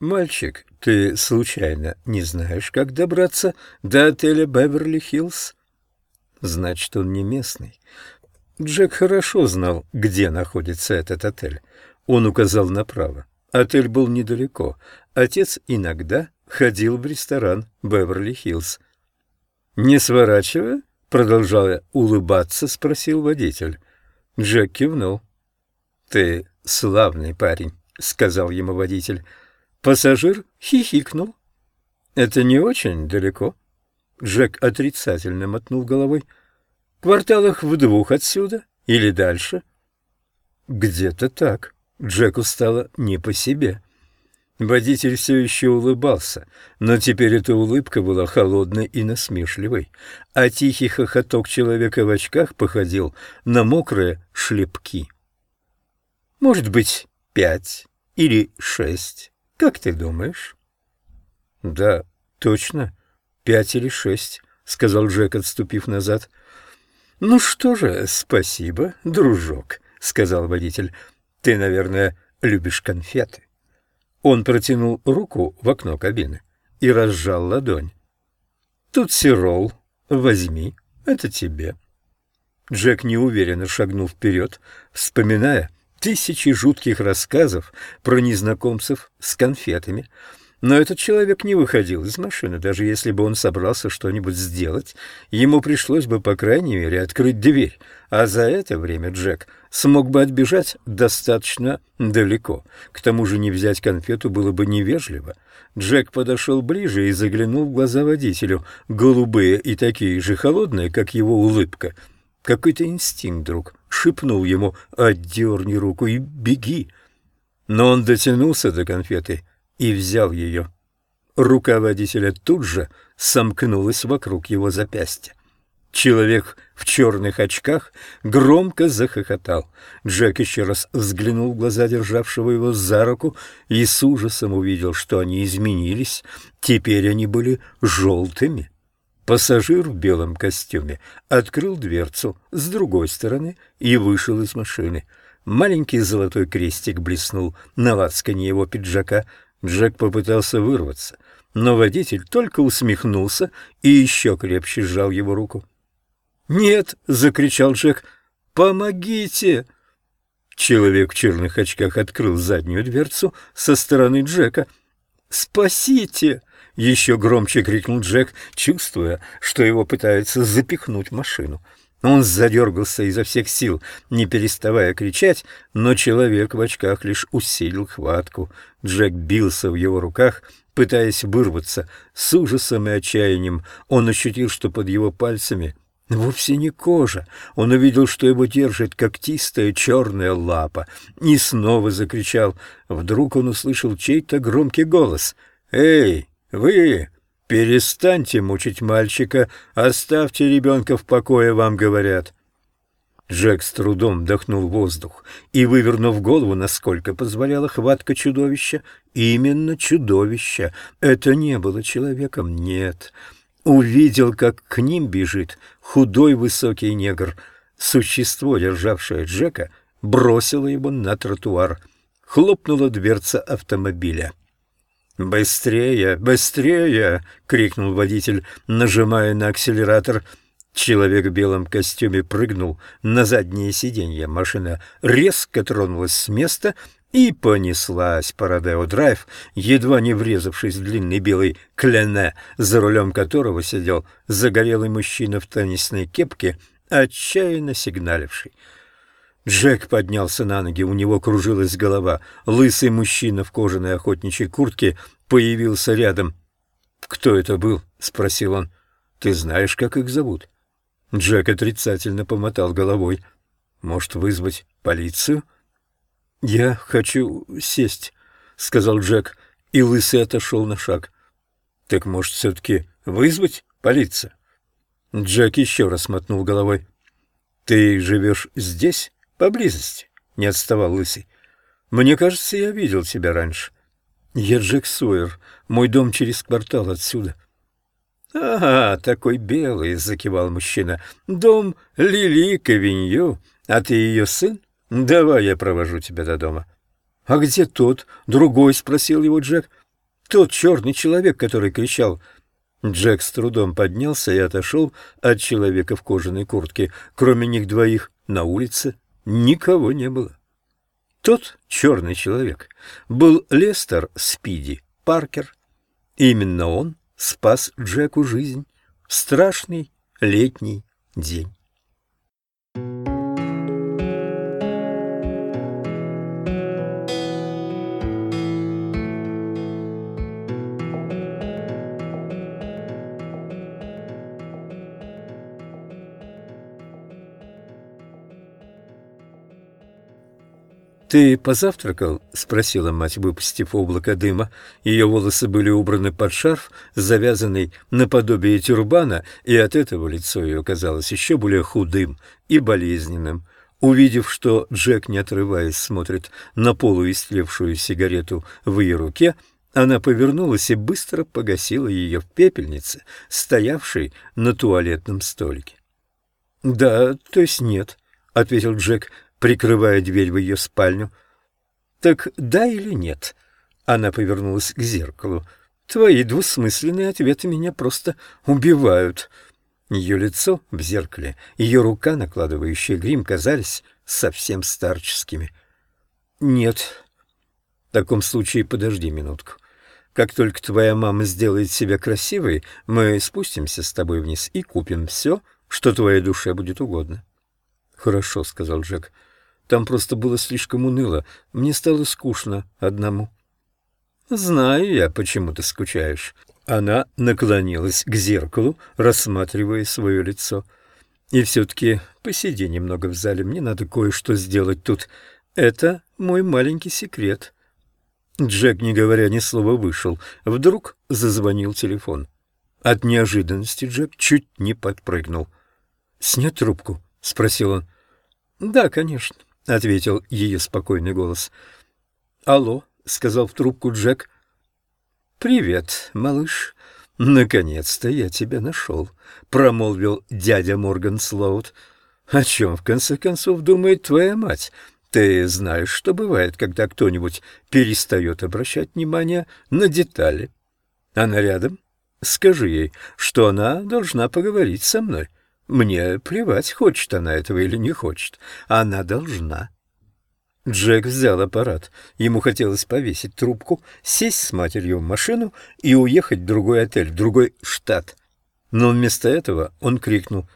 Мальчик, ты случайно не знаешь, как добраться до отеля Беверли-Хиллз? Значит, он не местный. Джек хорошо знал, где находится этот отель. Он указал направо. Отель был недалеко. Отец иногда ходил в ресторан Беверли-Хиллз. «Не сворачивая?» — продолжая улыбаться, спросил водитель. Джек кивнул. «Ты славный парень», — сказал ему водитель. Пассажир хихикнул. «Это не очень далеко». Джек отрицательно мотнул головой. «Кварталах в двух отсюда или дальше?» «Где-то так». Джеку стало не по себе. Водитель все еще улыбался, но теперь эта улыбка была холодной и насмешливой, а тихий хохоток человека в очках походил на мокрые шлепки. «Может быть, пять или шесть, как ты думаешь?» «Да, точно, пять или шесть», — сказал Джек, отступив назад. «Ну что же, спасибо, дружок», — сказал водитель. «Ты, наверное, любишь конфеты». Он протянул руку в окно кабины и разжал ладонь. «Тут сирол. Возьми. Это тебе». Джек неуверенно шагнул вперед, вспоминая тысячи жутких рассказов про незнакомцев с конфетами, но этот человек не выходил из машины, даже если бы он собрался что-нибудь сделать, ему пришлось бы, по крайней мере, открыть дверь, а за это время Джек смог бы отбежать достаточно далеко. К тому же не взять конфету было бы невежливо. Джек подошел ближе и заглянул в глаза водителю, голубые и такие же холодные, как его улыбка. Какой-то инстинкт вдруг шепнул ему «Отдерни руку и беги». Но он дотянулся до конфеты и взял ее. Рука водителя тут же сомкнулась вокруг его запястья. Человек в черных очках громко захохотал. Джек еще раз взглянул в глаза державшего его за руку и с ужасом увидел, что они изменились. Теперь они были желтыми. Пассажир в белом костюме открыл дверцу с другой стороны и вышел из машины. Маленький золотой крестик блеснул на лацкане его пиджака. Джек попытался вырваться, но водитель только усмехнулся и еще крепче сжал его руку. «Нет!» — закричал Джек. «Помогите!» Человек в черных очках открыл заднюю дверцу со стороны Джека. «Спасите!» — еще громче крикнул Джек, чувствуя, что его пытаются запихнуть в машину. Он задергался изо всех сил, не переставая кричать, но человек в очках лишь усилил хватку. Джек бился в его руках, пытаясь вырваться. С ужасом и отчаянием он ощутил, что под его пальцами Вовсе не кожа. Он увидел, что его держит когтистая черная лапа, и снова закричал. Вдруг он услышал чей-то громкий голос. «Эй, вы! Перестаньте мучить мальчика! Оставьте ребенка в покое, вам говорят!» Джек с трудом вдохнул воздух и, вывернув голову, насколько позволяла хватка чудовища, именно чудовища, это не было человеком, нет, увидел, как к ним бежит худой высокий негр. Существо, державшее Джека, бросило его на тротуар. Хлопнула дверца автомобиля. «Быстрее, быстрее!» — крикнул водитель, нажимая на акселератор. Человек в белом костюме прыгнул на заднее сиденье. Машина резко тронулась с места и понеслась по Родео-драйв, едва не врезавшись в длинный белый клене, за рулем которого сидел загорелый мужчина в теннисной кепке, отчаянно сигналивший. Джек поднялся на ноги, у него кружилась голова. Лысый мужчина в кожаной охотничьей куртке появился рядом. «Кто это был?» — спросил он. «Ты знаешь, как их зовут?» Джек отрицательно помотал головой. «Может, вызвать полицию?» «Я хочу сесть», — сказал Джек, и Лысый отошел на шаг. «Так, может, все-таки вызвать полицию?» Джек еще раз мотнул головой. «Ты живешь здесь, поблизости?» — не отставал Лысый. «Мне кажется, я видел тебя раньше». «Я Джек Сойер. Мой дом через квартал отсюда». «Ага, такой белый», — закивал мужчина. «Дом Лили Кавинью. А ты ее сын?» «Давай я провожу тебя до дома». «А где тот? Другой?» — спросил его Джек. Тот черный человек, который кричал Джек с трудом поднялся и отошел от человека в кожаной куртке. Кроме них двоих на улице никого не было. Тот черный человек был Лестер Спиди Паркер. Именно он спас Джеку жизнь в страшный летний день. «Ты позавтракал?» — спросила мать, выпустив облако дыма. Ее волосы были убраны под шарф, завязанный наподобие тюрбана, и от этого лицо ее казалось еще более худым и болезненным. Увидев, что Джек, не отрываясь, смотрит на полуистлевшую сигарету в ее руке, она повернулась и быстро погасила ее в пепельнице, стоявшей на туалетном столике. «Да, то есть нет», — ответил Джек, — прикрывая дверь в ее спальню. «Так да или нет?» Она повернулась к зеркалу. «Твои двусмысленные ответы меня просто убивают». Ее лицо в зеркале, ее рука, накладывающая грим, казались совсем старческими. «Нет». «В таком случае подожди минутку. Как только твоя мама сделает себя красивой, мы спустимся с тобой вниз и купим все, что твоей душе будет угодно». «Хорошо», — сказал Джек. Там просто было слишком уныло. Мне стало скучно одному. «Знаю я, почему ты скучаешь». Она наклонилась к зеркалу, рассматривая свое лицо. «И все-таки посиди немного в зале, мне надо кое-что сделать тут. Это мой маленький секрет». Джек, не говоря ни слова, вышел. Вдруг зазвонил телефон. От неожиданности Джек чуть не подпрыгнул. «Снять трубку?» — спросил он. «Да, конечно». — ответил ее спокойный голос. «Алло», — сказал в трубку Джек. «Привет, малыш. Наконец-то я тебя нашел», — промолвил дядя Морган Слоут. «О чем, в конце концов, думает твоя мать? Ты знаешь, что бывает, когда кто-нибудь перестает обращать внимание на детали. Она рядом? Скажи ей, что она должна поговорить со мной». Мне плевать, хочет она этого или не хочет. Она должна. Джек взял аппарат. Ему хотелось повесить трубку, сесть с матерью в машину и уехать в другой отель, в другой штат. Но вместо этого он крикнул.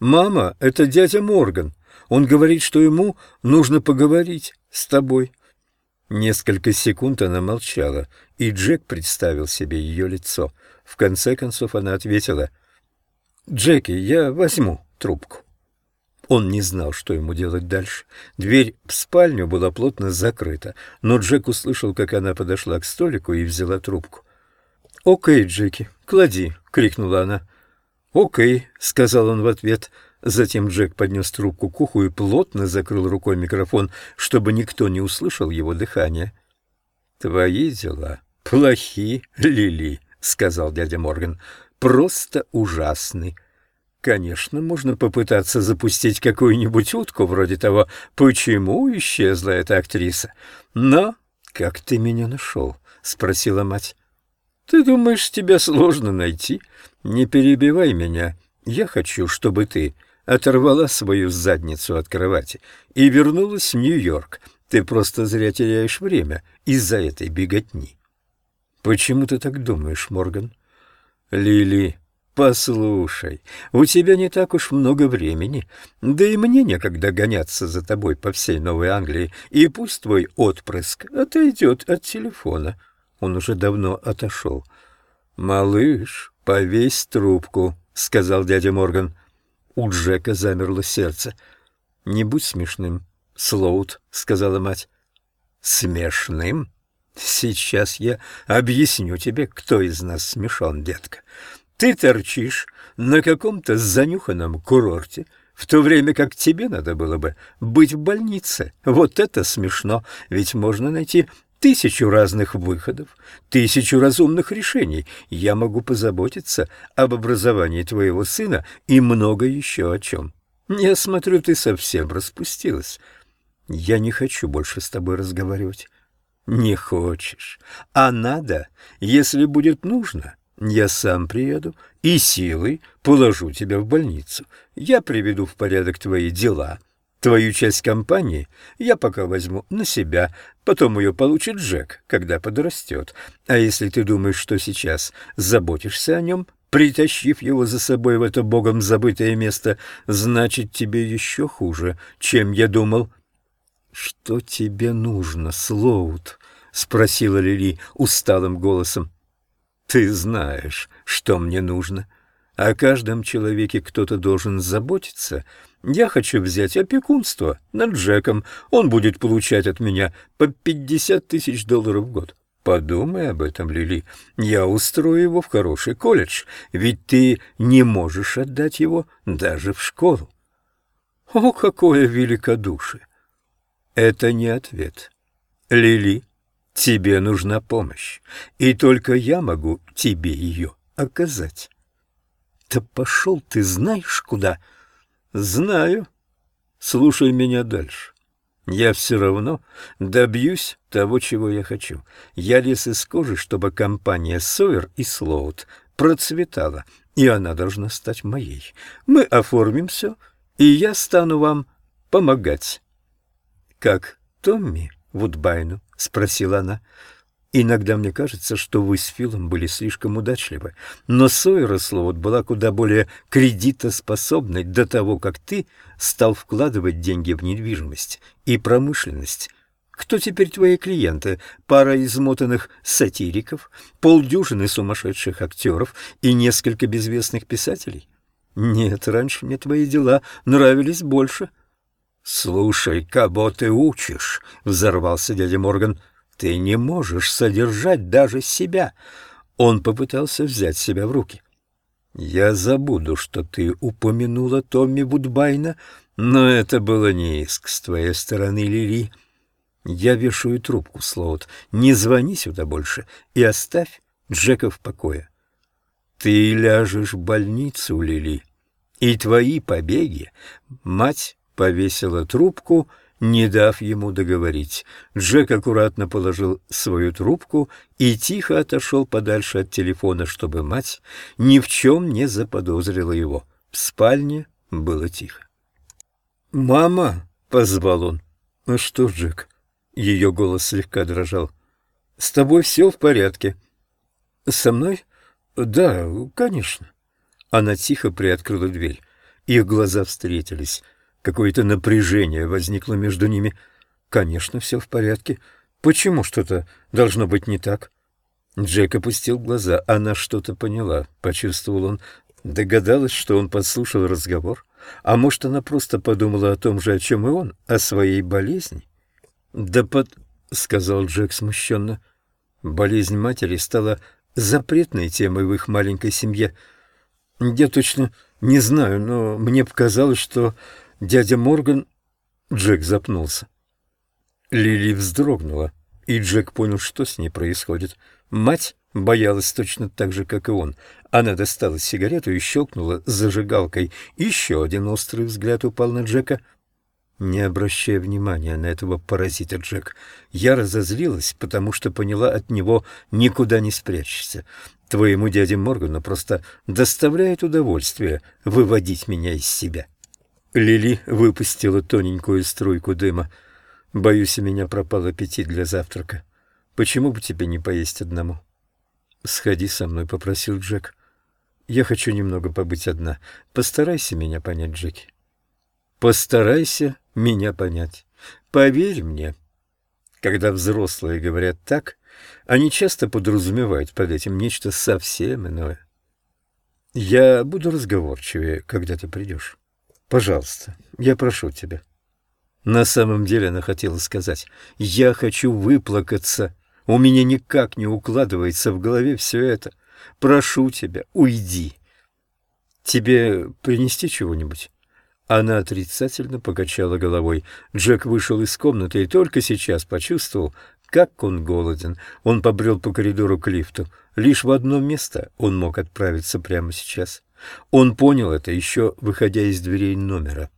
«Мама, это дядя Морган. Он говорит, что ему нужно поговорить с тобой». Несколько секунд она молчала, и Джек представил себе ее лицо. В конце концов она ответила — «Джеки, я возьму трубку». Он не знал, что ему делать дальше. Дверь в спальню была плотно закрыта, но Джек услышал, как она подошла к столику и взяла трубку. «Окей, Джеки, клади!» — крикнула она. «Окей», — сказал он в ответ. Затем Джек поднес трубку к уху и плотно закрыл рукой микрофон, чтобы никто не услышал его дыхание. «Твои дела плохи, Лили», — сказал дядя Морган просто ужасный. Конечно, можно попытаться запустить какую-нибудь утку вроде того, почему исчезла эта актриса. Но как ты меня нашел? — спросила мать. — Ты думаешь, тебя сложно найти? Не перебивай меня. Я хочу, чтобы ты оторвала свою задницу от кровати и вернулась в Нью-Йорк. Ты просто зря теряешь время из-за этой беготни. — Почему ты так думаешь, Морган? — Лили, послушай, у тебя не так уж много времени, да и мне некогда гоняться за тобой по всей Новой Англии, и пусть твой отпрыск отойдет от телефона. Он уже давно отошел. «Малыш, повесь трубку», — сказал дядя Морган. У Джека замерло сердце. «Не будь смешным, Слоут», — сказала мать. «Смешным?» Сейчас я объясню тебе, кто из нас смешон, детка. Ты торчишь на каком-то занюханном курорте, в то время как тебе надо было бы быть в больнице. Вот это смешно, ведь можно найти тысячу разных выходов, тысячу разумных решений. Я могу позаботиться об образовании твоего сына и много еще о чем. Я смотрю, ты совсем распустилась. Я не хочу больше с тобой разговаривать. Не хочешь. А надо, если будет нужно, я сам приеду и силой положу тебя в больницу. Я приведу в порядок твои дела. Твою часть компании я пока возьму на себя, потом ее получит Джек, когда подрастет. А если ты думаешь, что сейчас заботишься о нем, притащив его за собой в это богом забытое место, значит, тебе еще хуже, чем я думал. — Что тебе нужно, Слоут? — спросила Лили усталым голосом. Ты знаешь, что мне нужно. О каждом человеке кто-то должен заботиться. Я хочу взять опекунство над Джеком. Он будет получать от меня по пятьдесят тысяч долларов в год. Подумай об этом, Лили. Я устрою его в хороший колледж, ведь ты не можешь отдать его даже в школу. О, какое великодушие! Это не ответ. Лили, Тебе нужна помощь, и только я могу тебе ее оказать. Да пошел ты знаешь куда? Знаю. Слушай меня дальше. Я все равно добьюсь того, чего я хочу. Я лез из кожи, чтобы компания Сойер и Слоут процветала, и она должна стать моей. Мы оформим все, и я стану вам помогать. Как Томми Вудбайну? — спросила она. «Иногда мне кажется, что вы с Филом были слишком удачливы, но Сойера Слоут была куда более кредитоспособной до того, как ты стал вкладывать деньги в недвижимость и промышленность». Кто теперь твои клиенты? Пара измотанных сатириков, полдюжины сумасшедших актеров и несколько безвестных писателей? Нет, раньше мне твои дела нравились больше. «Слушай, кого ты учишь?» — взорвался дядя Морган. «Ты не можешь содержать даже себя». Он попытался взять себя в руки. «Я забуду, что ты упомянула Томми Вудбайна, но это было не иск с твоей стороны, Лили. Я вешаю трубку, Слоут. Не звони сюда больше и оставь Джека в покое. Ты ляжешь в больницу, Лили, и твои побеги мать повесила трубку, не дав ему договорить. Джек аккуратно положил свою трубку и тихо отошел подальше от телефона, чтобы мать ни в чем не заподозрила его. В спальне было тихо. «Мама!» — позвал он. «Ну что, Джек?» Ее голос слегка дрожал. «С тобой все в порядке?» «Со мной?» «Да, конечно». Она тихо приоткрыла дверь. Их глаза встретились. Какое-то напряжение возникло между ними. Конечно, все в порядке. Почему что-то должно быть не так? Джек опустил глаза. Она что-то поняла, почувствовал он. Догадалась, что он подслушал разговор. А может, она просто подумала о том же, о чем и он, о своей болезни? «Да под...» — сказал Джек смущенно. Болезнь матери стала запретной темой в их маленькой семье. Я точно не знаю, но мне показалось, что Дядя Морган... Джек запнулся. Лили вздрогнула, и Джек понял, что с ней происходит. Мать боялась точно так же, как и он. Она достала сигарету и щелкнула зажигалкой. Еще один острый взгляд упал на Джека. Не обращая внимания на этого паразита, Джек, я разозлилась, потому что поняла, от него никуда не спрячешься. Твоему дяде Моргану просто доставляет удовольствие выводить меня из себя. Лили выпустила тоненькую струйку дыма. «Боюсь, у меня пропал аппетит для завтрака. Почему бы тебе не поесть одному?» «Сходи со мной», — попросил Джек. «Я хочу немного побыть одна. Постарайся меня понять, Джеки». «Постарайся меня понять. Поверь мне». Когда взрослые говорят так, они часто подразумевают под этим нечто совсем иное. «Я буду разговорчивее, когда ты придешь». Пожалуйста, я прошу тебя. На самом деле она хотела сказать, я хочу выплакаться. У меня никак не укладывается в голове все это. Прошу тебя, уйди. Тебе принести чего-нибудь? Она отрицательно покачала головой. Джек вышел из комнаты и только сейчас почувствовал, как он голоден. Он побрел по коридору к лифту. Лишь в одно место он мог отправиться прямо сейчас. Он понял это еще, выходя из дверей номера.